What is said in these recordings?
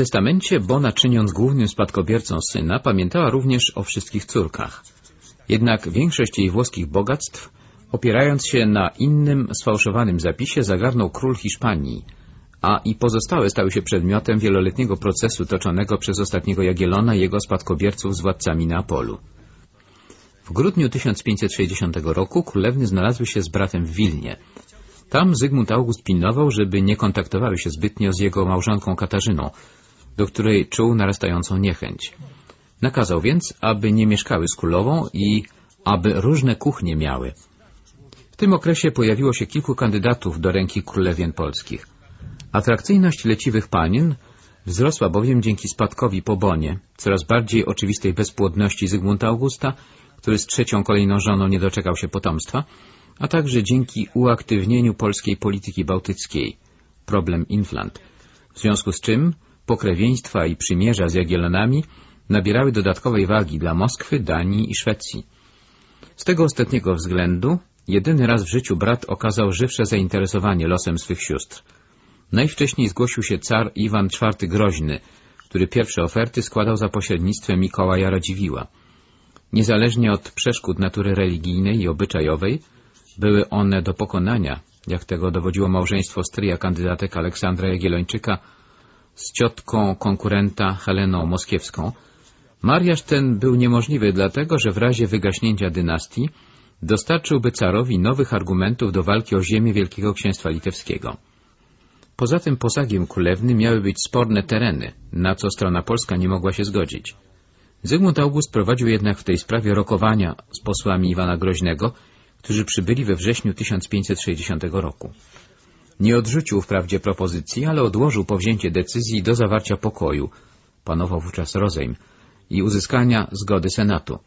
testamencie Bona, czyniąc głównym spadkobiercą syna, pamiętała również o wszystkich córkach. Jednak większość jej włoskich bogactw, opierając się na innym, sfałszowanym zapisie, zagarnął król Hiszpanii, a i pozostałe stały się przedmiotem wieloletniego procesu toczonego przez ostatniego Jagielona i jego spadkobierców z władcami Neapolu. W grudniu 1560 roku królewny znalazły się z bratem w Wilnie. Tam Zygmunt August pilnował, żeby nie kontaktowały się zbytnio z jego małżonką Katarzyną, do której czuł narastającą niechęć. Nakazał więc, aby nie mieszkały z królową i aby różne kuchnie miały. W tym okresie pojawiło się kilku kandydatów do ręki królewien polskich. Atrakcyjność leciwych panien wzrosła bowiem dzięki spadkowi po Bonie, coraz bardziej oczywistej bezpłodności Zygmunta Augusta, który z trzecią kolejną żoną nie doczekał się potomstwa, a także dzięki uaktywnieniu polskiej polityki bałtyckiej, problem Inflant, w związku z czym pokrewieństwa i przymierza z Jagiellonami nabierały dodatkowej wagi dla Moskwy, Danii i Szwecji. Z tego ostatniego względu jedyny raz w życiu brat okazał żywsze zainteresowanie losem swych sióstr. Najwcześniej zgłosił się car Iwan IV Groźny, który pierwsze oferty składał za pośrednictwem Mikołaja Radziwiła. Niezależnie od przeszkód natury religijnej i obyczajowej, były one do pokonania, jak tego dowodziło małżeństwo stryja kandydatek Aleksandra Jagiellończyka z ciotką konkurenta Heleną Moskiewską. Mariaż ten był niemożliwy dlatego, że w razie wygaśnięcia dynastii dostarczyłby carowi nowych argumentów do walki o ziemię Wielkiego Księstwa Litewskiego. Poza tym posagiem królewny miały być sporne tereny, na co strona polska nie mogła się zgodzić. Zygmunt August prowadził jednak w tej sprawie rokowania z posłami Iwana Groźnego, którzy przybyli we wrześniu 1560 roku. Nie odrzucił wprawdzie propozycji, ale odłożył powzięcie decyzji do zawarcia pokoju, panował wówczas rozejm, i uzyskania zgody Senatu.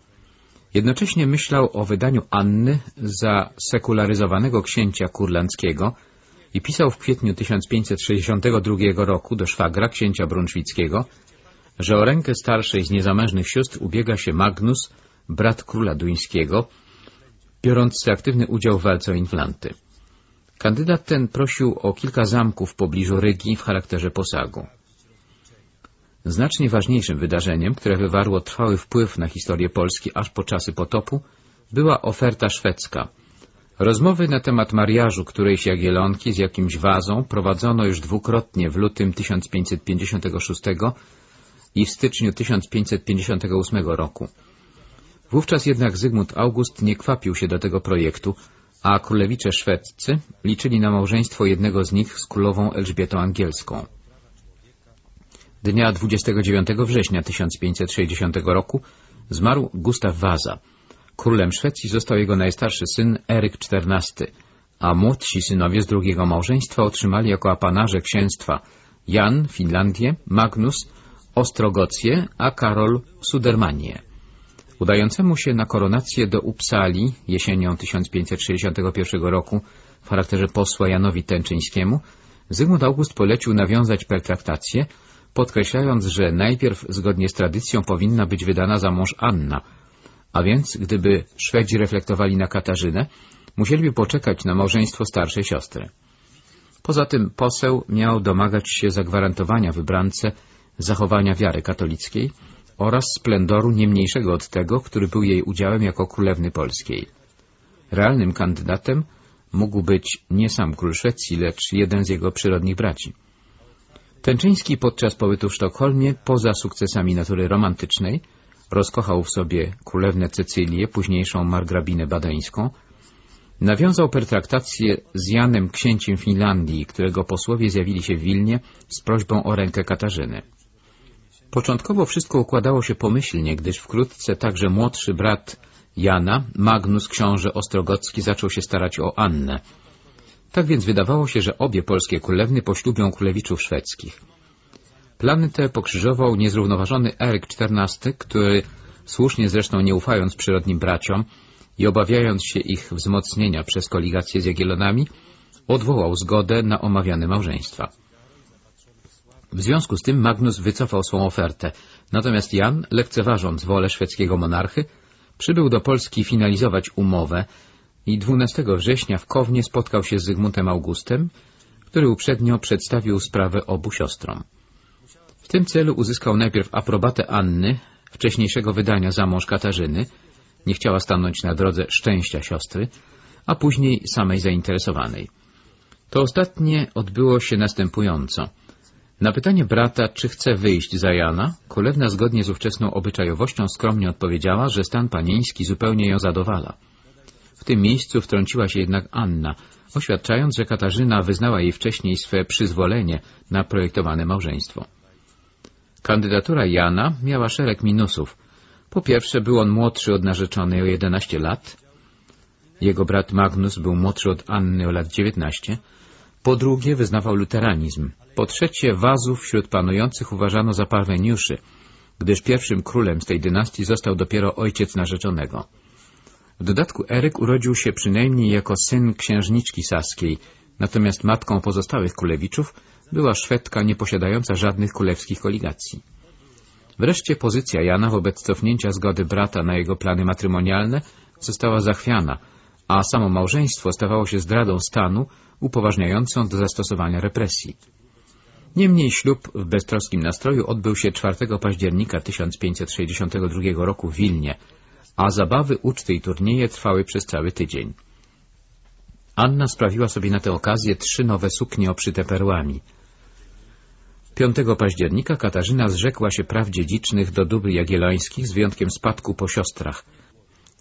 Jednocześnie myślał o wydaniu Anny za sekularyzowanego księcia kurlandzkiego i pisał w kwietniu 1562 roku do szwagra księcia brunszwickiego, że o rękę starszej z niezamężnych sióstr ubiega się Magnus, brat króla duńskiego, biorący aktywny udział w walce o Inflanty. Kandydat ten prosił o kilka zamków w pobliżu Rygi w charakterze posagu. Znacznie ważniejszym wydarzeniem, które wywarło trwały wpływ na historię Polski aż po czasy potopu, była oferta szwedzka. Rozmowy na temat mariażu którejś Jagielonki z jakimś wazą prowadzono już dwukrotnie w lutym 1556 i w styczniu 1558 roku. Wówczas jednak Zygmunt August nie kwapił się do tego projektu, a królewicze szwedzcy liczyli na małżeństwo jednego z nich z królową Elżbietą Angielską. Dnia 29 września 1560 roku zmarł Gustaw Waza. Królem Szwecji został jego najstarszy syn Eryk XIV, a młodsi synowie z drugiego małżeństwa otrzymali jako apanarze księstwa Jan Finlandię, Magnus Ostrogocję, a Karol Sudermanię. Udającemu się na koronację do Upsali jesienią 1561 roku w charakterze posła Janowi Tęczyńskiemu, Zygmunt August polecił nawiązać pertraktację, podkreślając, że najpierw zgodnie z tradycją powinna być wydana za mąż Anna, a więc gdyby Szwedzi reflektowali na Katarzynę, musieliby poczekać na małżeństwo starszej siostry. Poza tym poseł miał domagać się zagwarantowania wybrance zachowania wiary katolickiej oraz splendoru nie mniejszego od tego, który był jej udziałem jako królewny polskiej. Realnym kandydatem mógł być nie sam król Szwecji, lecz jeden z jego przyrodnich braci. Tęczyński podczas pobytu w Sztokholmie, poza sukcesami natury romantycznej, rozkochał w sobie królewnę Cecylię, późniejszą margrabinę badeńską, nawiązał pertraktację z Janem księciem Finlandii, którego posłowie zjawili się w Wilnie z prośbą o rękę Katarzyny. Początkowo wszystko układało się pomyślnie, gdyż wkrótce także młodszy brat Jana, Magnus książę Ostrogocki, zaczął się starać o Annę. Tak więc wydawało się, że obie polskie królewny poślubią królewiczów szwedzkich. Plany te pokrzyżował niezrównoważony Eryk XIV, który, słusznie zresztą nie ufając przyrodnim braciom i obawiając się ich wzmocnienia przez koligację z Jagiellonami, odwołał zgodę na omawiane małżeństwa. W związku z tym Magnus wycofał swą ofertę, natomiast Jan, lekceważąc wolę szwedzkiego monarchy, przybył do Polski finalizować umowę i 12 września w Kownie spotkał się z Zygmuntem Augustem, który uprzednio przedstawił sprawę obu siostrom. W tym celu uzyskał najpierw aprobatę Anny, wcześniejszego wydania za mąż Katarzyny, nie chciała stanąć na drodze szczęścia siostry, a później samej zainteresowanej. To ostatnie odbyło się następująco. Na pytanie brata, czy chce wyjść za Jana, królewna zgodnie z ówczesną obyczajowością skromnie odpowiedziała, że stan panieński zupełnie ją zadowala. W tym miejscu wtrąciła się jednak Anna, oświadczając, że Katarzyna wyznała jej wcześniej swe przyzwolenie na projektowane małżeństwo. Kandydatura Jana miała szereg minusów. Po pierwsze, był on młodszy od narzeczonej o 11 lat. Jego brat Magnus był młodszy od Anny o lat 19. Po drugie, wyznawał luteranizm. Po trzecie, wazów wśród panujących uważano za parweniuszy, gdyż pierwszym królem z tej dynastii został dopiero ojciec narzeczonego. W dodatku Eryk urodził się przynajmniej jako syn księżniczki saskiej, natomiast matką pozostałych królewiczów była Szwedka nieposiadająca żadnych królewskich koligacji. Wreszcie pozycja Jana wobec cofnięcia zgody brata na jego plany matrymonialne została zachwiana, a samo małżeństwo stawało się zdradą stanu upoważniającą do zastosowania represji. Niemniej ślub w beztroskim nastroju odbył się 4 października 1562 roku w Wilnie, a zabawy, uczty i turnieje trwały przez cały tydzień. Anna sprawiła sobie na tę okazję trzy nowe suknie obszyte perłami. 5 października Katarzyna zrzekła się praw dziedzicznych do dóbr jagiellońskich z wyjątkiem spadku po siostrach,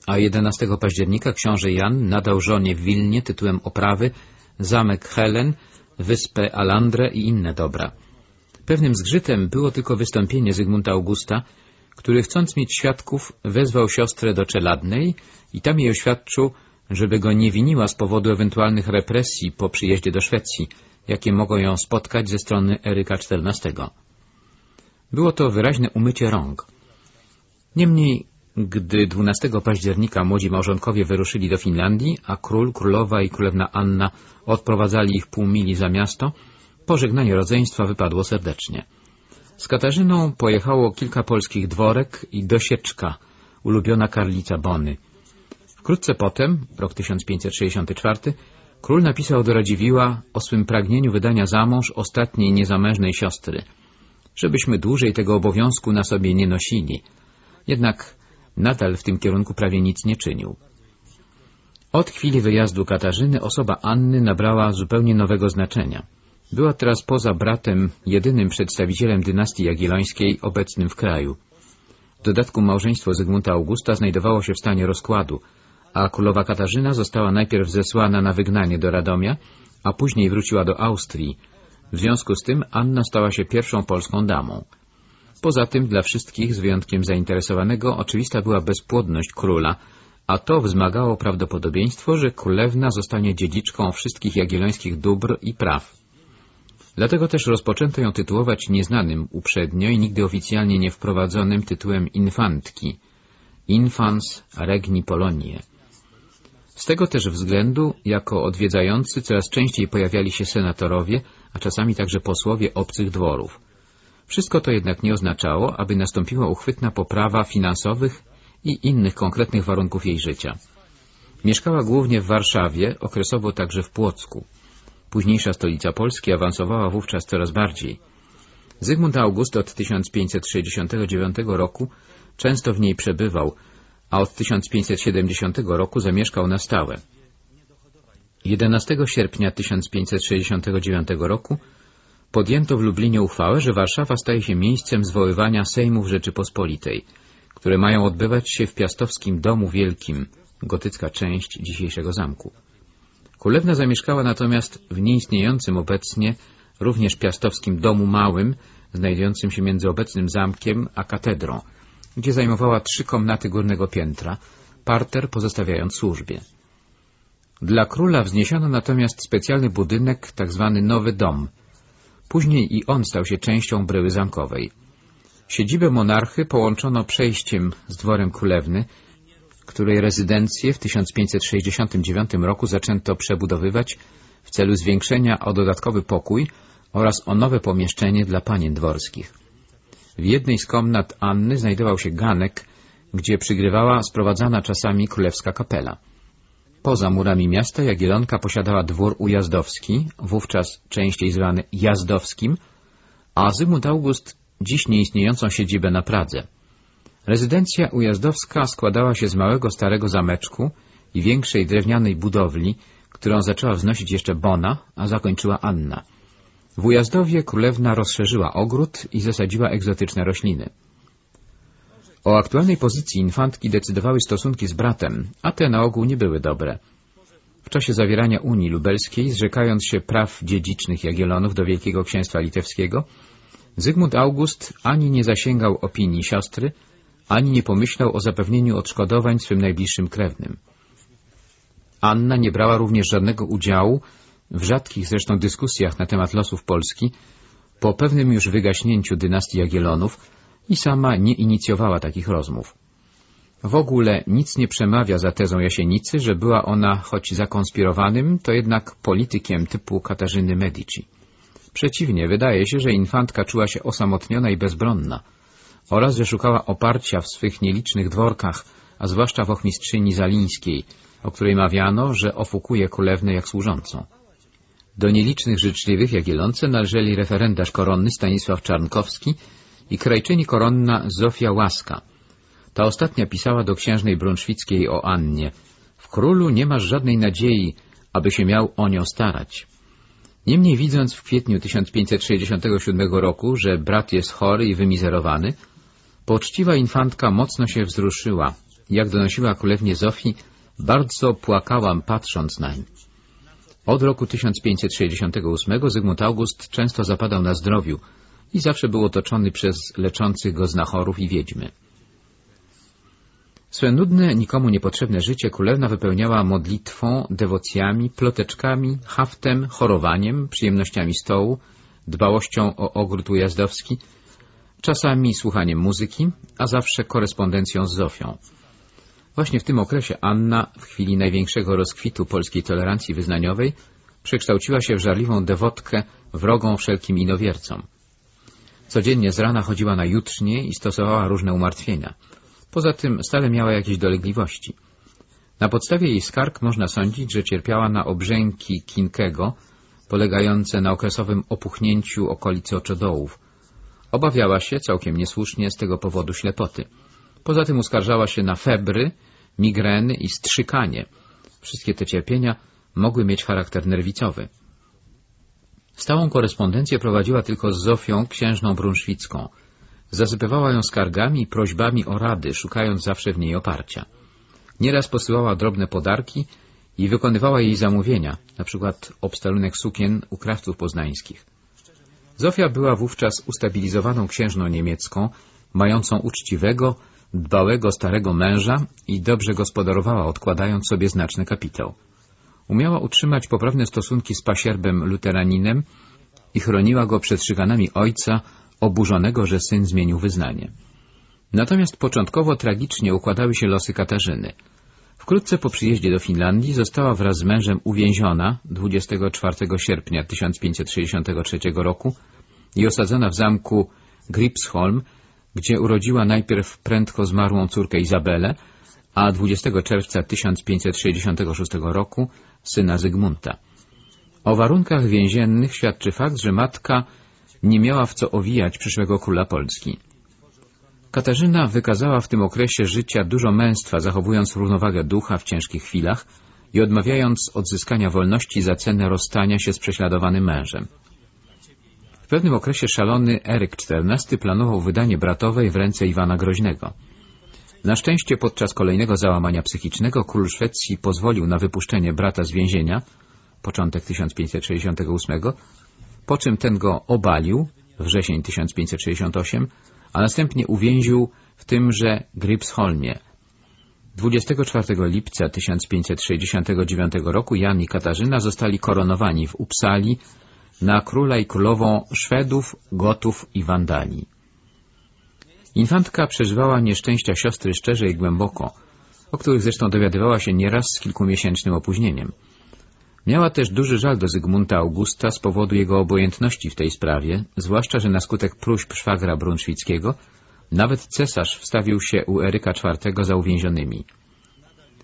a 11 października książę Jan nadał żonie w Wilnie tytułem oprawy zamek Helen, wyspę Alandrę i inne dobra. Pewnym zgrzytem było tylko wystąpienie Zygmunta Augusta, który chcąc mieć świadków wezwał siostrę do Czeladnej i tam jej oświadczył, żeby go nie winiła z powodu ewentualnych represji po przyjeździe do Szwecji, jakie mogą ją spotkać ze strony Eryka XIV. Było to wyraźne umycie rąk. Niemniej, gdy 12 października młodzi małżonkowie wyruszyli do Finlandii, a król, królowa i królewna Anna odprowadzali ich pół mili za miasto, pożegnanie rodzeństwa wypadło serdecznie. Z Katarzyną pojechało kilka polskich dworek i dosieczka, ulubiona karlica Bony. Wkrótce potem, rok 1564, król napisał do Radziwiła o swym pragnieniu wydania za mąż ostatniej niezamężnej siostry, żebyśmy dłużej tego obowiązku na sobie nie nosili. Jednak nadal w tym kierunku prawie nic nie czynił. Od chwili wyjazdu Katarzyny osoba Anny nabrała zupełnie nowego znaczenia. Była teraz poza bratem jedynym przedstawicielem dynastii jagiellońskiej obecnym w kraju. W dodatku małżeństwo Zygmunta Augusta znajdowało się w stanie rozkładu, a królowa Katarzyna została najpierw zesłana na wygnanie do Radomia, a później wróciła do Austrii. W związku z tym Anna stała się pierwszą polską damą. Poza tym dla wszystkich, z wyjątkiem zainteresowanego, oczywista była bezpłodność króla, a to wzmagało prawdopodobieństwo, że królewna zostanie dziedziczką wszystkich jagiellońskich dóbr i praw. Dlatego też rozpoczęto ją tytułować nieznanym uprzednio i nigdy oficjalnie nie wprowadzonym tytułem infantki Infans Regni Polonie. Z tego też względu, jako odwiedzający coraz częściej pojawiali się senatorowie, a czasami także posłowie obcych dworów. Wszystko to jednak nie oznaczało, aby nastąpiła uchwytna poprawa finansowych i innych konkretnych warunków jej życia. Mieszkała głównie w Warszawie, okresowo także w Płocku. Późniejsza stolica Polski awansowała wówczas coraz bardziej. Zygmunt August od 1569 roku często w niej przebywał, a od 1570 roku zamieszkał na stałe. 11 sierpnia 1569 roku podjęto w Lublinie uchwałę, że Warszawa staje się miejscem zwoływania Sejmów Rzeczypospolitej, które mają odbywać się w Piastowskim Domu Wielkim, gotycka część dzisiejszego zamku. Królewna zamieszkała natomiast w nieistniejącym obecnie również Piastowskim Domu Małym, znajdującym się między obecnym zamkiem a katedrą, gdzie zajmowała trzy komnaty górnego piętra, parter pozostawiając służbie. Dla króla wzniesiono natomiast specjalny budynek, tzw. Tak Nowy Dom. Później i on stał się częścią bryły zamkowej. Siedzibę monarchy połączono przejściem z dworem królewny, której rezydencję w 1569 roku zaczęto przebudowywać w celu zwiększenia o dodatkowy pokój oraz o nowe pomieszczenie dla panien dworskich. W jednej z komnat Anny znajdował się ganek, gdzie przygrywała sprowadzana czasami królewska kapela. Poza murami miasta Jagielonka posiadała dwór ujazdowski, wówczas częściej zwany Jazdowskim, a Zygmunt August dziś nieistniejącą siedzibę na Pradze. Rezydencja ujazdowska składała się z małego starego zameczku i większej drewnianej budowli, którą zaczęła wznosić jeszcze Bona, a zakończyła Anna. W Ujazdowie królewna rozszerzyła ogród i zasadziła egzotyczne rośliny. O aktualnej pozycji infantki decydowały stosunki z bratem, a te na ogół nie były dobre. W czasie zawierania Unii Lubelskiej, zrzekając się praw dziedzicznych Jagiellonów do Wielkiego Księstwa Litewskiego, Zygmunt August ani nie zasięgał opinii siostry, ani nie pomyślał o zapewnieniu odszkodowań swym najbliższym krewnym. Anna nie brała również żadnego udziału w rzadkich zresztą dyskusjach na temat losów Polski po pewnym już wygaśnięciu dynastii Jagiellonów i sama nie inicjowała takich rozmów. W ogóle nic nie przemawia za tezą Jasienicy, że była ona, choć zakonspirowanym, to jednak politykiem typu Katarzyny Medici. Przeciwnie, wydaje się, że infantka czuła się osamotniona i bezbronna oraz że szukała oparcia w swych nielicznych dworkach, a zwłaszcza w ochmistrzyni Zalińskiej, o której mawiano, że ofukuje kulewnę jak służącą. Do nielicznych życzliwych Jagielonce należeli referendarz koronny Stanisław Czarnkowski i krajczyni koronna Zofia Łaska. Ta ostatnia pisała do księżnej brunszwickiej o Annie. W królu nie masz żadnej nadziei, aby się miał o nią starać. Niemniej widząc w kwietniu 1567 roku, że brat jest chory i wymizerowany, poczciwa infantka mocno się wzruszyła. Jak donosiła królewnie Zofii, bardzo płakałam patrząc nań. Od roku 1568 Zygmunt August często zapadał na zdrowiu i zawsze był otoczony przez leczących go znachorów i wiedźmy. Swe nudne, nikomu niepotrzebne życie królewna wypełniała modlitwą, dewocjami, ploteczkami, haftem, chorowaniem, przyjemnościami stołu, dbałością o ogród ujazdowski, czasami słuchaniem muzyki, a zawsze korespondencją z Zofią. Właśnie w tym okresie Anna, w chwili największego rozkwitu polskiej tolerancji wyznaniowej, przekształciła się w żarliwą dewotkę, wrogą wszelkim inowiercom. Codziennie z rana chodziła na jutrznie i stosowała różne umartwienia. Poza tym stale miała jakieś dolegliwości. Na podstawie jej skarg można sądzić, że cierpiała na obrzęki Kinkego, polegające na okresowym opuchnięciu okolicy oczodołów. Obawiała się, całkiem niesłusznie, z tego powodu ślepoty. Poza tym uskarżała się na febry, migreny i strzykanie. Wszystkie te cierpienia mogły mieć charakter nerwicowy. Stałą korespondencję prowadziła tylko z Zofią, księżną brunszwicką. Zasypywała ją skargami i prośbami o rady, szukając zawsze w niej oparcia. Nieraz posyłała drobne podarki i wykonywała jej zamówienia, przykład obstalunek sukien u krawców poznańskich. Zofia była wówczas ustabilizowaną księżną niemiecką, mającą uczciwego, dbałego starego męża i dobrze gospodarowała, odkładając sobie znaczny kapitał. Umiała utrzymać poprawne stosunki z pasierbem luteraninem i chroniła go przed szykanami ojca, oburzonego, że syn zmienił wyznanie. Natomiast początkowo tragicznie układały się losy Katarzyny. Wkrótce po przyjeździe do Finlandii została wraz z mężem uwięziona 24 sierpnia 1563 roku i osadzona w zamku Gripsholm, gdzie urodziła najpierw prędko zmarłą córkę Izabelę, a 20 czerwca 1566 roku syna Zygmunta. O warunkach więziennych świadczy fakt, że matka nie miała w co owijać przyszłego króla Polski. Katarzyna wykazała w tym okresie życia dużo męstwa, zachowując równowagę ducha w ciężkich chwilach i odmawiając odzyskania wolności za cenę rozstania się z prześladowanym mężem. W pewnym okresie szalony Eryk XIV planował wydanie bratowej w ręce Iwana Groźnego. Na szczęście podczas kolejnego załamania psychicznego król Szwecji pozwolił na wypuszczenie brata z więzienia, początek 1568, po czym ten go obalił, wrzesień 1568, a następnie uwięził w tymże Gripsholmie. 24 lipca 1569 roku Jan i Katarzyna zostali koronowani w Upsali na króla i królową Szwedów, Gotów i Wandalii. Infantka przeżywała nieszczęścia siostry szczerze i głęboko, o których zresztą dowiadywała się nieraz z kilkumiesięcznym opóźnieniem. Miała też duży żal do Zygmunta Augusta z powodu jego obojętności w tej sprawie, zwłaszcza, że na skutek próśb szwagra brunszwickiego nawet cesarz wstawił się u Eryka IV za uwięzionymi.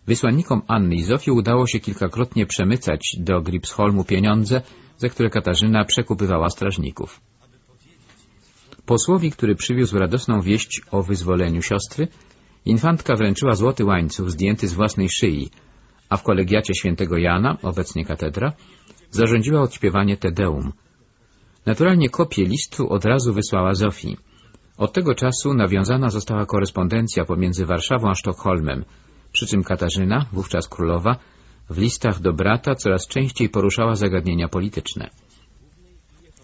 Wysłannikom Anny i Zofii udało się kilkakrotnie przemycać do Gripsholmu pieniądze, za które Katarzyna przekupywała strażników. Posłowi, który przywiózł radosną wieść o wyzwoleniu siostry, infantka wręczyła złoty łańcuch zdjęty z własnej szyi, a w kolegiacie świętego Jana, obecnie katedra, zarządziła odśpiewanie Tedeum. Naturalnie kopię listu od razu wysłała Zofii. Od tego czasu nawiązana została korespondencja pomiędzy Warszawą a Sztokholmem, przy czym Katarzyna, wówczas królowa, w listach do brata coraz częściej poruszała zagadnienia polityczne.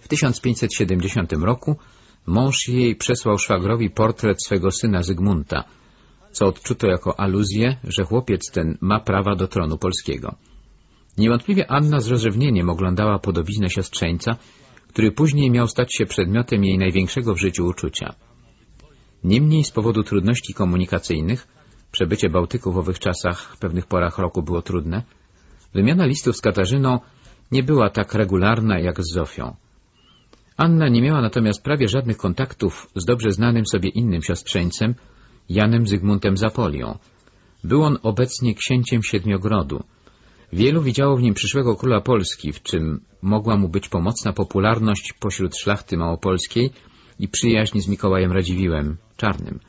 W 1570 roku mąż jej przesłał szwagrowi portret swego syna Zygmunta, co odczuto jako aluzję, że chłopiec ten ma prawa do tronu polskiego. Niewątpliwie Anna z rozrzewnieniem oglądała podobiznę siostrzeńca, który później miał stać się przedmiotem jej największego w życiu uczucia. Niemniej z powodu trudności komunikacyjnych, przebycie Bałtyku w owych czasach w pewnych porach roku było trudne, wymiana listów z Katarzyną nie była tak regularna jak z Zofią. Anna nie miała natomiast prawie żadnych kontaktów z dobrze znanym sobie innym siostrzeńcem, Janem Zygmuntem Zapolią. Był on obecnie księciem Siedmiogrodu. Wielu widziało w nim przyszłego króla Polski, w czym mogła mu być pomocna popularność pośród szlachty małopolskiej i przyjaźń z Mikołajem Radziwiłem, czarnym.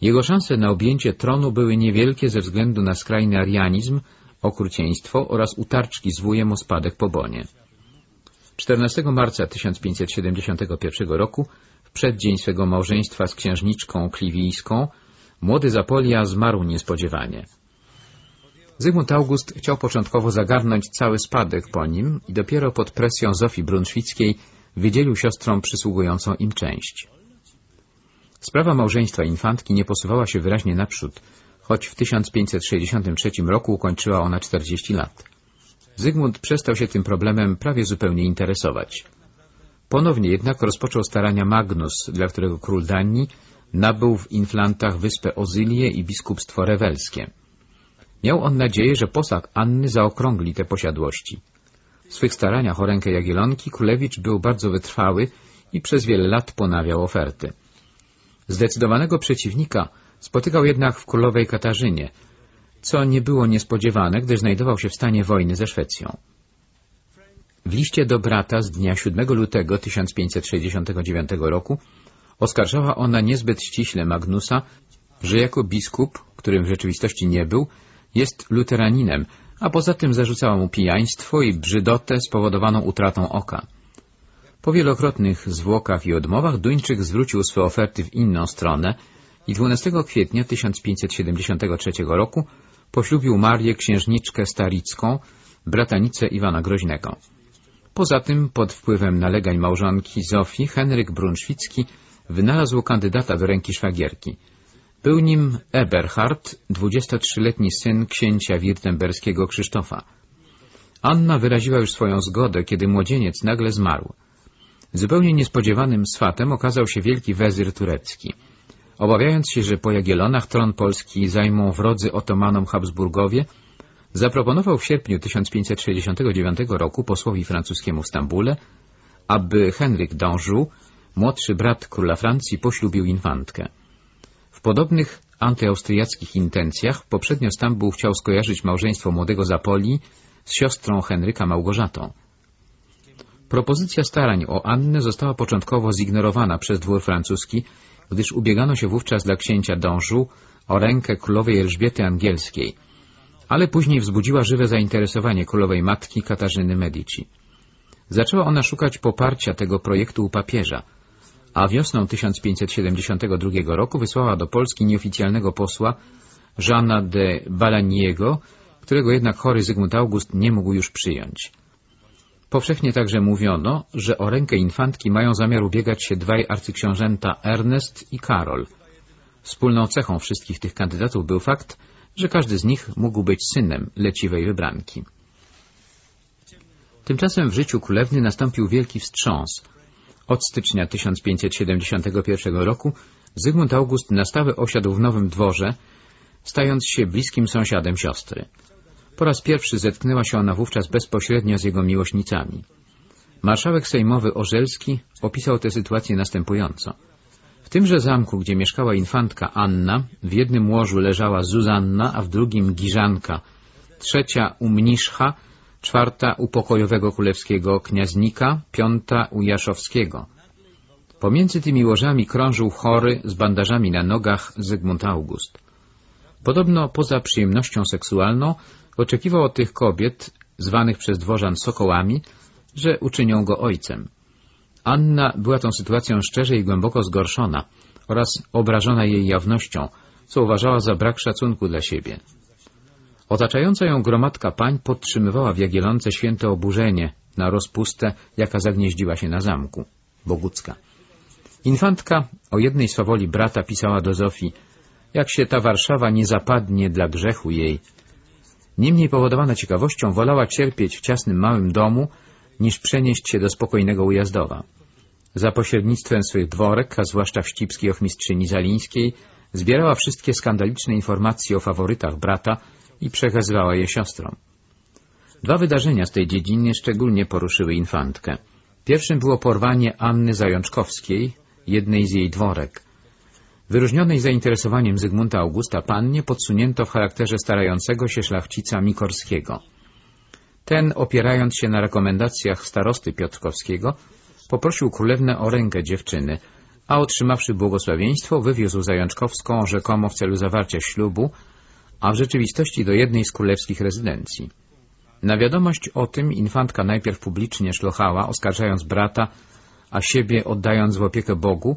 Jego szanse na objęcie tronu były niewielkie ze względu na skrajny arianizm, okrucieństwo oraz utarczki z wujem o spadek po bonie. 14 marca 1571 roku, w przeddzień swego małżeństwa z księżniczką kliwijską, młody Zapolia zmarł niespodziewanie. Zygmunt August chciał początkowo zagarnąć cały spadek po nim i dopiero pod presją Zofii Brunszwickiej wydzielił siostrom przysługującą im część. Sprawa małżeństwa infantki nie posuwała się wyraźnie naprzód, choć w 1563 roku ukończyła ona 40 lat. Zygmunt przestał się tym problemem prawie zupełnie interesować. Ponownie jednak rozpoczął starania Magnus, dla którego król Danii nabył w Inflantach wyspę Ozylię i biskupstwo rewelskie. Miał on nadzieję, że posag Anny zaokrągli te posiadłości. W swych staraniach o rękę Jagielonki królewicz był bardzo wytrwały i przez wiele lat ponawiał oferty. Zdecydowanego przeciwnika spotykał jednak w królowej Katarzynie, co nie było niespodziewane, gdyż znajdował się w stanie wojny ze Szwecją. W liście do brata z dnia 7 lutego 1569 roku oskarżała ona niezbyt ściśle Magnusa, że jako biskup, którym w rzeczywistości nie był, jest luteraninem, a poza tym zarzucała mu pijaństwo i brzydotę spowodowaną utratą oka. Po wielokrotnych zwłokach i odmowach Duńczyk zwrócił swe oferty w inną stronę i 12 kwietnia 1573 roku poślubił Marię księżniczkę staricką, bratanicę Iwana Groźnego. Poza tym, pod wpływem nalegań małżonki Zofii, Henryk Brunszwicki wynalazł kandydata do ręki szwagierki. Był nim Eberhard, 23-letni syn księcia wirtemberskiego Krzysztofa. Anna wyraziła już swoją zgodę, kiedy młodzieniec nagle zmarł. Zupełnie niespodziewanym swatem okazał się wielki wezyr turecki. Obawiając się, że po Jagielonach tron polski zajmą wrodzy otomanom Habsburgowie, zaproponował w sierpniu 1569 roku posłowi francuskiemu w Stambule, aby Henryk d'Anjou, młodszy brat króla Francji, poślubił infantkę. W podobnych antyaustriackich intencjach poprzednio Stambuł chciał skojarzyć małżeństwo młodego Zapoli z siostrą Henryka Małgorzatą. Propozycja starań o Annę została początkowo zignorowana przez dwór francuski, gdyż ubiegano się wówczas dla księcia Dążu o rękę królowej Elżbiety Angielskiej, ale później wzbudziła żywe zainteresowanie królowej matki Katarzyny Medici. Zaczęła ona szukać poparcia tego projektu u papieża, a wiosną 1572 roku wysłała do Polski nieoficjalnego posła Jeana de Balaniego, którego jednak chory Zygmunt August nie mógł już przyjąć. Powszechnie także mówiono, że o rękę infantki mają zamiar ubiegać się dwaj arcyksiążęta Ernest i Karol. Wspólną cechą wszystkich tych kandydatów był fakt, że każdy z nich mógł być synem leciwej wybranki. Tymczasem w życiu królewny nastąpił wielki wstrząs. Od stycznia 1571 roku Zygmunt August na stałe osiadł w Nowym Dworze, stając się bliskim sąsiadem siostry. Po raz pierwszy zetknęła się ona wówczas bezpośrednio z jego miłośnicami. Marszałek sejmowy Orzelski opisał tę sytuację następująco. W tymże zamku, gdzie mieszkała infantka Anna, w jednym łożu leżała Zuzanna, a w drugim Giżanka, trzecia u Mniszcha, czwarta u pokojowego królewskiego kniaznika, piąta u Jaszowskiego. Pomiędzy tymi łożami krążył chory z bandażami na nogach Zygmunt August. Podobno poza przyjemnością seksualną oczekiwał od tych kobiet, zwanych przez dworzan sokołami, że uczynią go ojcem. Anna była tą sytuacją szczerze i głęboko zgorszona oraz obrażona jej jawnością, co uważała za brak szacunku dla siebie. Otaczająca ją gromadka pań podtrzymywała w Jagielonce święte oburzenie na rozpustę, jaka zagnieździła się na zamku. Bogucka. Infantka o jednej swawoli brata pisała do Zofii, jak się ta Warszawa nie zapadnie dla grzechu jej. Niemniej powodowana ciekawością wolała cierpieć w ciasnym małym domu, niż przenieść się do spokojnego Ujazdowa. Za pośrednictwem swych dworek, a zwłaszcza wścibskiej ochmistrzyni Zalińskiej, zbierała wszystkie skandaliczne informacje o faworytach brata i przekazywała je siostrom. Dwa wydarzenia z tej dziedziny szczególnie poruszyły infantkę. Pierwszym było porwanie Anny Zajączkowskiej, jednej z jej dworek. Wyróżnionej zainteresowaniem Zygmunta Augusta pannie podsunięto w charakterze starającego się szlachcica Mikorskiego. Ten, opierając się na rekomendacjach starosty Piotrkowskiego, poprosił królewnę o rękę dziewczyny, a otrzymawszy błogosławieństwo, wywiózł Zajączkowską rzekomo w celu zawarcia ślubu, a w rzeczywistości do jednej z królewskich rezydencji. Na wiadomość o tym infantka najpierw publicznie szlochała, oskarżając brata, a siebie oddając w opiekę Bogu,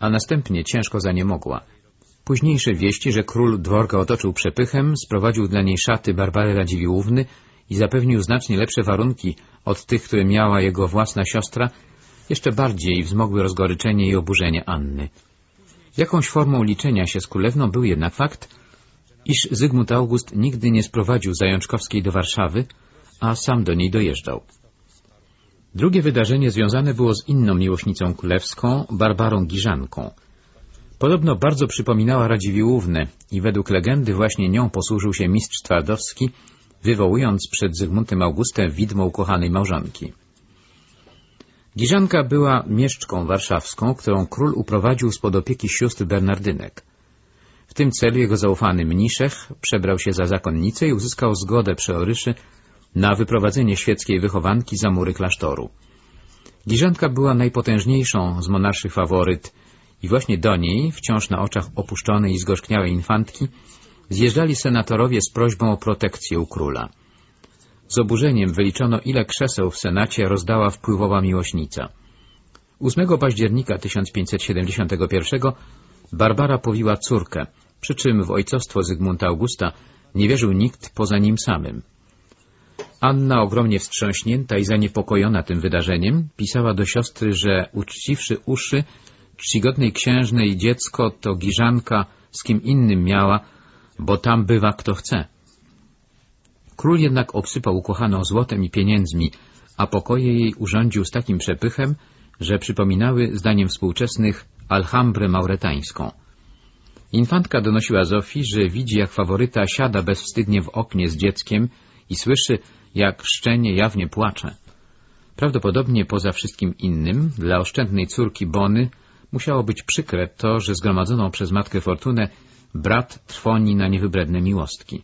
a następnie ciężko zaniemogła. Późniejsze wieści, że król dworga otoczył przepychem, sprowadził dla niej szaty Barbary Radziwiłłówny i zapewnił znacznie lepsze warunki od tych, które miała jego własna siostra, jeszcze bardziej wzmogły rozgoryczenie i oburzenie Anny. Jakąś formą liczenia się z królewną był jednak fakt, iż Zygmunt August nigdy nie sprowadził Zajączkowskiej do Warszawy, a sam do niej dojeżdżał. Drugie wydarzenie związane było z inną miłośnicą królewską, Barbarą Giżanką. Podobno bardzo przypominała Radziwiłównę i według legendy właśnie nią posłużył się mistrz Twardowski, wywołując przed Zygmuntem Augustem widmo ukochanej małżonki. Giżanka była mieszczką warszawską, którą król uprowadził spod opieki sióstr Bernardynek. W tym celu jego zaufany mniszech przebrał się za zakonnicę i uzyskał zgodę przeoryszy na wyprowadzenie świeckiej wychowanki za mury klasztoru. Giżanka była najpotężniejszą z monarszych faworyt i właśnie do niej, wciąż na oczach opuszczonej i zgorzkniałej infantki, zjeżdżali senatorowie z prośbą o protekcję u króla. Z oburzeniem wyliczono, ile krzeseł w Senacie rozdała wpływowa miłośnica. 8 października 1571 Barbara powiła córkę, przy czym w ojcostwo Zygmunta Augusta nie wierzył nikt poza nim samym. Anna, ogromnie wstrząśnięta i zaniepokojona tym wydarzeniem, pisała do siostry, że uczciwszy uszy, czcigodnej księżnej dziecko to Giżanka z kim innym miała, bo tam bywa kto chce. Król jednak obsypał ukochaną złotem i pieniędzmi, a pokoje jej urządził z takim przepychem, że przypominały, zdaniem współczesnych, Alhambrę mauretańską. Infantka donosiła Zofii, że widzi, jak faworyta siada bezwstydnie w oknie z dzieckiem i słyszy, jak szczenie jawnie płacze. Prawdopodobnie poza wszystkim innym, dla oszczędnej córki Bony musiało być przykre to, że zgromadzoną przez matkę Fortunę brat trwoni na niewybredne miłostki.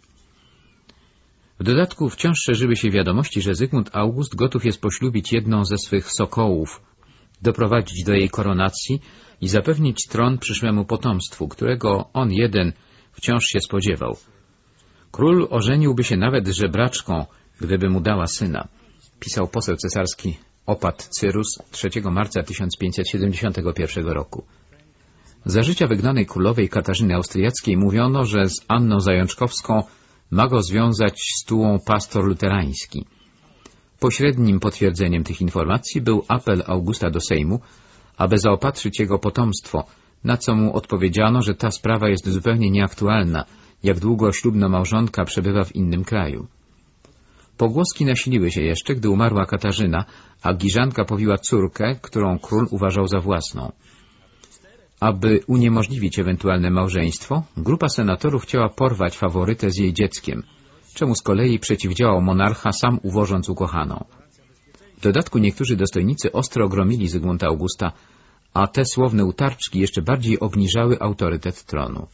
W dodatku wciąż szerzyły się wiadomości, że Zygmunt August gotów jest poślubić jedną ze swych sokołów, doprowadzić do jej koronacji i zapewnić tron przyszłemu potomstwu, którego on jeden wciąż się spodziewał. Król ożeniłby się nawet żebraczką, gdyby mu dała syna, pisał poseł cesarski Opat Cyrus 3 marca 1571 roku. Za życia wygnanej królowej Katarzyny Austriackiej mówiono, że z Anną Zajączkowską ma go związać stułą pastor luterański. Pośrednim potwierdzeniem tych informacji był apel Augusta do Sejmu, aby zaopatrzyć jego potomstwo, na co mu odpowiedziano, że ta sprawa jest zupełnie nieaktualna, jak długo ślubna małżonka przebywa w innym kraju. Pogłoski nasiliły się jeszcze, gdy umarła Katarzyna, a Giżanka powiła córkę, którą król uważał za własną. Aby uniemożliwić ewentualne małżeństwo, grupa senatorów chciała porwać faworytę z jej dzieckiem, czemu z kolei przeciwdziałał monarcha sam uwożąc ukochaną. W dodatku niektórzy dostojnicy ostro ogromili Zygmunta Augusta, a te słowne utarczki jeszcze bardziej obniżały autorytet tronu.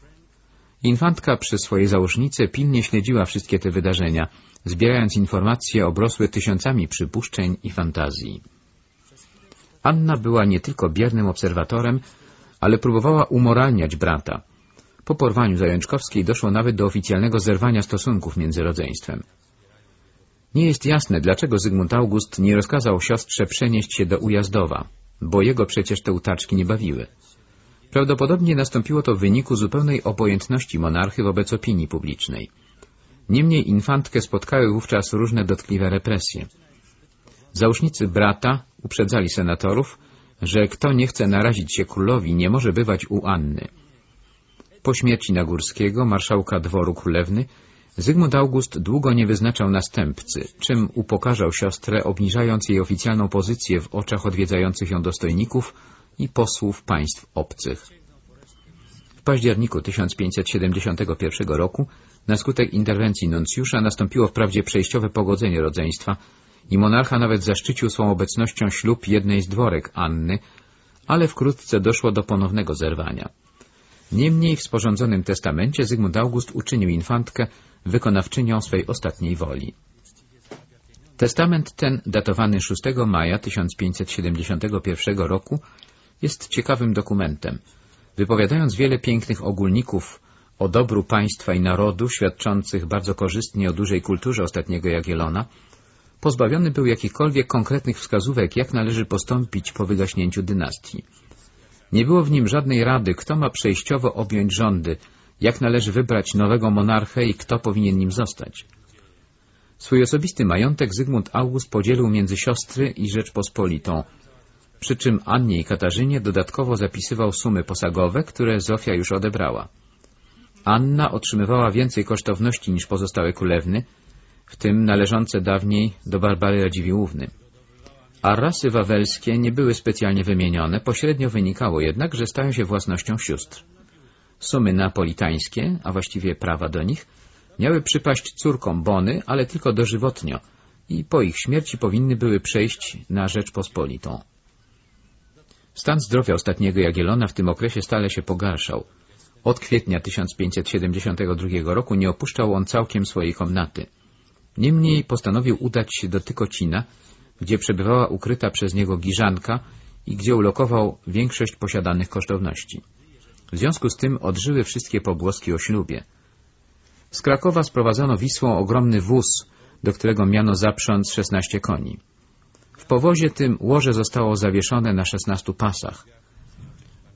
Infantka przy swojej założnicy pilnie śledziła wszystkie te wydarzenia, zbierając informacje obrosłe tysiącami przypuszczeń i fantazji. Anna była nie tylko biernym obserwatorem, ale próbowała umoralniać brata. Po porwaniu Zajączkowskiej doszło nawet do oficjalnego zerwania stosunków między rodzeństwem. Nie jest jasne, dlaczego Zygmunt August nie rozkazał siostrze przenieść się do Ujazdowa, bo jego przecież te utaczki nie bawiły. Prawdopodobnie nastąpiło to w wyniku zupełnej obojętności monarchy wobec opinii publicznej. Niemniej infantkę spotkały wówczas różne dotkliwe represje. Załóżnicy brata uprzedzali senatorów, że kto nie chce narazić się królowi, nie może bywać u Anny. Po śmierci Nagórskiego, marszałka dworu królewny, Zygmunt August długo nie wyznaczał następcy, czym upokarzał siostrę, obniżając jej oficjalną pozycję w oczach odwiedzających ją dostojników i posłów państw obcych. W październiku 1571 roku na skutek interwencji nuncjusza nastąpiło wprawdzie przejściowe pogodzenie rodzeństwa i monarcha nawet zaszczycił swą obecnością ślub jednej z dworek Anny, ale wkrótce doszło do ponownego zerwania. Niemniej w sporządzonym testamencie Zygmunt August uczynił infantkę wykonawczynią swej ostatniej woli. Testament ten, datowany 6 maja 1571 roku, jest ciekawym dokumentem. Wypowiadając wiele pięknych ogólników o dobru państwa i narodu, świadczących bardzo korzystnie o dużej kulturze ostatniego Jagielona, pozbawiony był jakichkolwiek konkretnych wskazówek, jak należy postąpić po wygaśnięciu dynastii. Nie było w nim żadnej rady, kto ma przejściowo objąć rządy, jak należy wybrać nowego monarchę i kto powinien nim zostać. Swój osobisty majątek Zygmunt August podzielił między siostry i Rzeczpospolitą, przy czym Annie i Katarzynie dodatkowo zapisywał sumy posagowe, które Zofia już odebrała. Anna otrzymywała więcej kosztowności niż pozostałe królewny, w tym należące dawniej do Barbary Radziwiłłówny. A rasy wawelskie nie były specjalnie wymienione, pośrednio wynikało jednak, że stają się własnością sióstr. Sumy napolitańskie, a właściwie prawa do nich, miały przypaść córkom Bony, ale tylko dożywotnio i po ich śmierci powinny były przejść na Rzeczpospolitą. Stan zdrowia ostatniego Jagielona w tym okresie stale się pogarszał. Od kwietnia 1572 roku nie opuszczał on całkiem swojej komnaty. Niemniej postanowił udać się do Tykocina, gdzie przebywała ukryta przez niego Giżanka i gdzie ulokował większość posiadanych kosztowności. W związku z tym odżyły wszystkie pogłoski o ślubie. Z Krakowa sprowadzono Wisłą ogromny wóz, do którego miano zaprząc 16 koni. W powozie tym łoże zostało zawieszone na 16 pasach.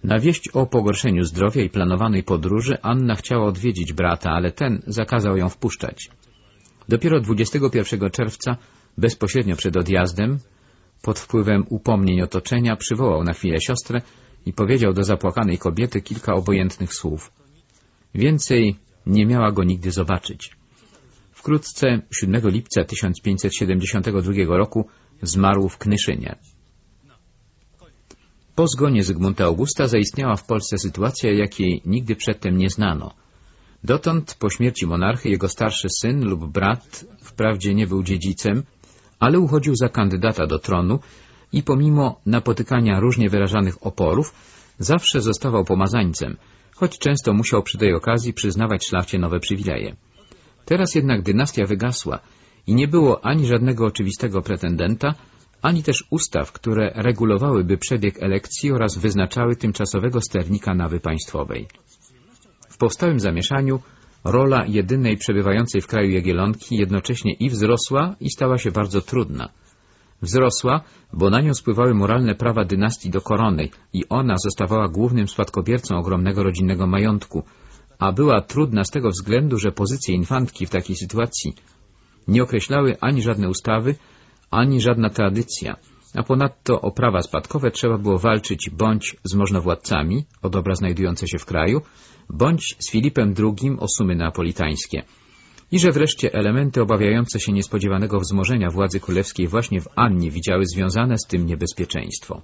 Na wieść o pogorszeniu zdrowia i planowanej podróży Anna chciała odwiedzić brata, ale ten zakazał ją wpuszczać. Dopiero 21 czerwca, bezpośrednio przed odjazdem, pod wpływem upomnień otoczenia, przywołał na chwilę siostrę i powiedział do zapłakanej kobiety kilka obojętnych słów. Więcej nie miała go nigdy zobaczyć. Wkrótce, 7 lipca 1572 roku, zmarł w Knyszynie. Po zgonie Zygmunta Augusta zaistniała w Polsce sytuacja, jakiej nigdy przedtem nie znano. Dotąd, po śmierci monarchy, jego starszy syn lub brat wprawdzie nie był dziedzicem, ale uchodził za kandydata do tronu i pomimo napotykania różnie wyrażanych oporów, zawsze zostawał pomazańcem, choć często musiał przy tej okazji przyznawać szlachcie nowe przywileje. Teraz jednak dynastia wygasła i nie było ani żadnego oczywistego pretendenta, ani też ustaw, które regulowałyby przebieg elekcji oraz wyznaczały tymczasowego sternika nawy państwowej. W powstałym zamieszaniu rola jedynej przebywającej w kraju Jagielonki jednocześnie i wzrosła i stała się bardzo trudna. Wzrosła, bo na nią spływały moralne prawa dynastii do korony i ona zostawała głównym spadkobiercą ogromnego rodzinnego majątku, a była trudna z tego względu, że pozycje infantki w takiej sytuacji nie określały ani żadne ustawy, ani żadna tradycja, a ponadto o prawa spadkowe trzeba było walczyć bądź z możnowładcami, o dobra znajdujące się w kraju, bądź z Filipem II o sumy neapolitańskie. I że wreszcie elementy obawiające się niespodziewanego wzmożenia władzy królewskiej właśnie w Annie widziały związane z tym niebezpieczeństwo.